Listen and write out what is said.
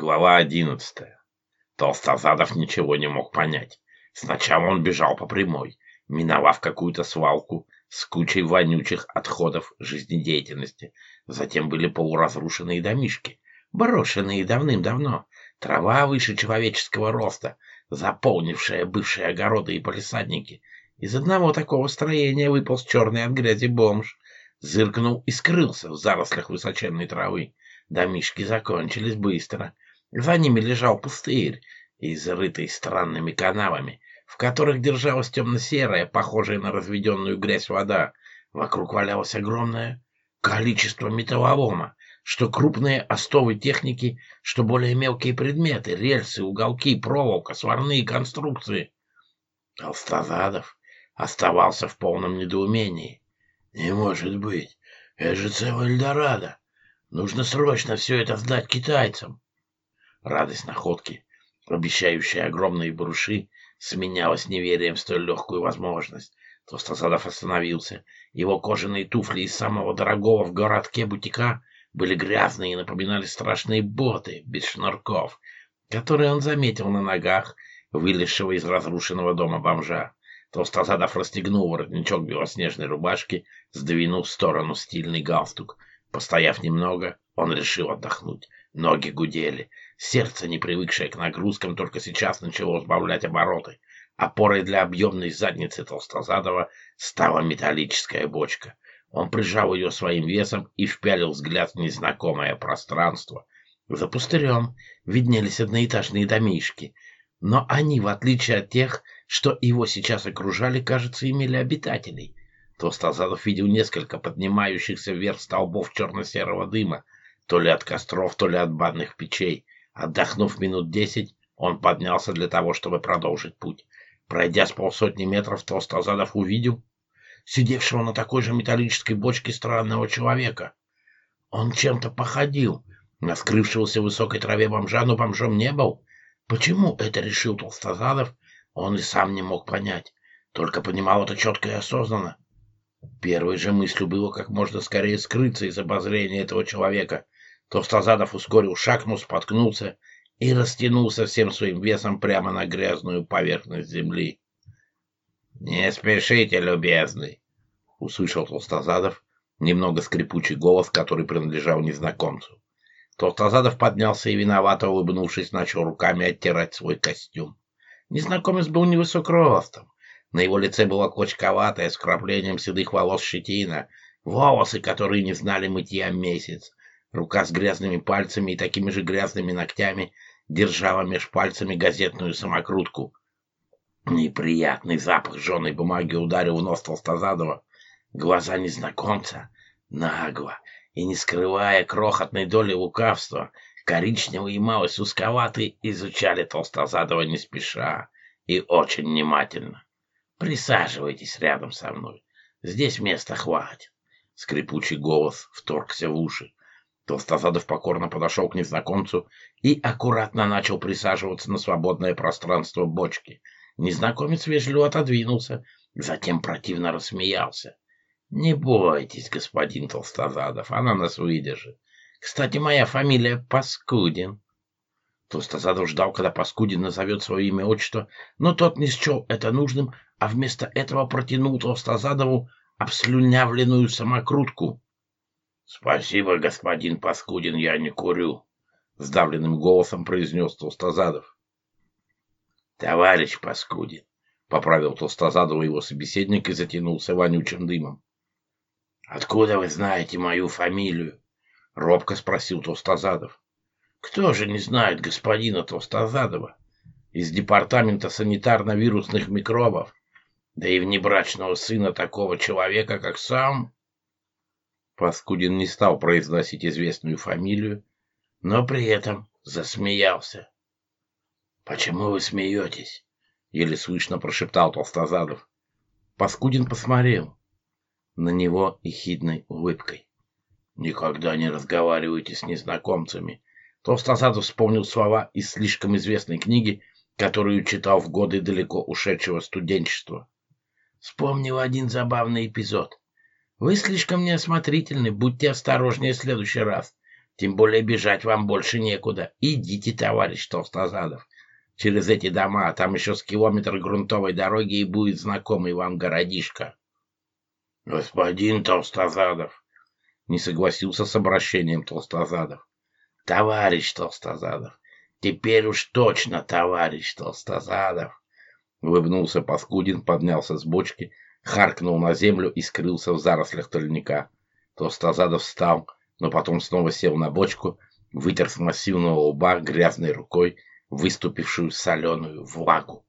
Глава одиннадцатая. Толстозадов ничего не мог понять. Сначала он бежал по прямой, миновав какую-то свалку с кучей вонючих отходов жизнедеятельности. Затем были полуразрушенные домишки, брошенные давным-давно, трава выше человеческого роста, заполнившая бывшие огороды и полисадники. Из одного такого строения выполз черный от грязи бомж, зыркнул и скрылся в зарослях высоченной травы. Домишки закончились быстро — за ними лежал пустырь, изрытый странными канавами, в которых держалась темно-серая, похожая на разведенную грязь вода. Вокруг валялось огромное количество металлолома, что крупные остовы техники, что более мелкие предметы, рельсы, уголки, проволока, сварные конструкции. Толстозадов оставался в полном недоумении. «Не может быть! Это же целая Эльдорадо! Нужно срочно все это сдать китайцам!» Радость находки, обещающая огромные баруши, сменялась неверием в столь легкую возможность. Толстосадов остановился. Его кожаные туфли из самого дорогого в городке бутика были грязные и напоминали страшные боты без шнурков, которые он заметил на ногах вылезшего из разрушенного дома бомжа. Толстозадов расстегнул воротничок белоснежной рубашки, сдвинул в сторону стильный галстук. Постояв немного, он решил отдохнуть. Ноги гудели. Сердце, не привыкшее к нагрузкам, только сейчас начало сбавлять обороты. Опорой для объемной задницы Толстозадова стала металлическая бочка. Он прижал ее своим весом и впялил взгляд в незнакомое пространство. За пустырем виднелись одноэтажные домишки, но они, в отличие от тех, что его сейчас окружали, кажется, имели обитателей. Толстозадов видел несколько поднимающихся вверх столбов черно-серого дыма, то ли от костров, то ли от банных печей. Отдохнув минут десять, он поднялся для того, чтобы продолжить путь. Пройдя с полсотни метров, Толстозадов увидел сидевшего на такой же металлической бочке странного человека. Он чем-то походил на скрывшегося в высокой траве бомжа, но бомжом не был. Почему это решил Толстозадов, он и сам не мог понять. Только понимал это четко и осознанно. Первой же мыслью было как можно скорее скрыться из обозрения этого человека, Толстозадов ускорил шаг, но споткнулся и растянулся всем своим весом прямо на грязную поверхность земли. «Не спешите, любезный!» — услышал Толстозадов немного скрипучий голос, который принадлежал незнакомцу. Толстозадов поднялся и, виновато улыбнувшись, начал руками оттирать свой костюм. Незнакомец был невысок ростом. На его лице была клочковатая, с краплением седых волос щетина, волосы, которые не знали мытья месяц. Рука с грязными пальцами и такими же грязными ногтями держала меж пальцами газетную самокрутку. Неприятный запах жженой бумаги ударил в нос Толстозадова. Глаза незнакомца, нагло и не скрывая крохотной доли лукавства, коричневый и малость узковаты, изучали Толстозадова не спеша и очень внимательно. «Присаживайтесь рядом со мной. Здесь места хватит». Скрипучий голос вторгся в уши. Толстозадов покорно подошел к незнакомцу и аккуратно начал присаживаться на свободное пространство бочки. Незнакомец вежливо отодвинулся, затем противно рассмеялся. «Не бойтесь, господин Толстозадов, она нас выдержит. Кстати, моя фамилия Паскудин». Толстозадов ждал, когда Паскудин назовет свое имя отчество, но тот не счел это нужным, а вместо этого протянул Толстозадову обслюнявленную самокрутку. Спасибо, господин Паскудин, я не курю. Сдавленным голосом произнес Толстозадов. Товарищ Паскудин, поправил Толстозадова его собеседник и затянулся вонючим дымом. Откуда вы знаете мою фамилию? Робко спросил Толстозадов. Кто же не знает господина Толстозадова? Из департамента санитарно-вирусных микробов, да и внебрачного сына такого человека, как сам Паскудин не стал произносить известную фамилию, но при этом засмеялся. «Почему вы смеетесь?» — еле слышно прошептал Толстозадов. Паскудин посмотрел на него ехидной улыбкой. «Никогда не разговаривайте с незнакомцами». Толстозадов вспомнил слова из слишком известной книги, которую читал в годы далеко ушедшего студенчества. Вспомнил один забавный эпизод. Вы слишком неосмотрительны, будьте осторожнее в следующий раз. Тем более бежать вам больше некуда. Идите, товарищ Толстозадов, через эти дома, а там еще с километр грунтовой дороги и будет знакомый вам городишко. Господин Толстозадов, не согласился с обращением Толстозадов. Товарищ Толстозадов, теперь уж точно товарищ Толстозадов. Улыбнулся Паскудин, поднялся с бочки, харкнул на землю и скрылся в зарослях тольника. Толстозадов встал, но потом снова сел на бочку, вытер с массивного лба грязной рукой выступившую соленую влагу.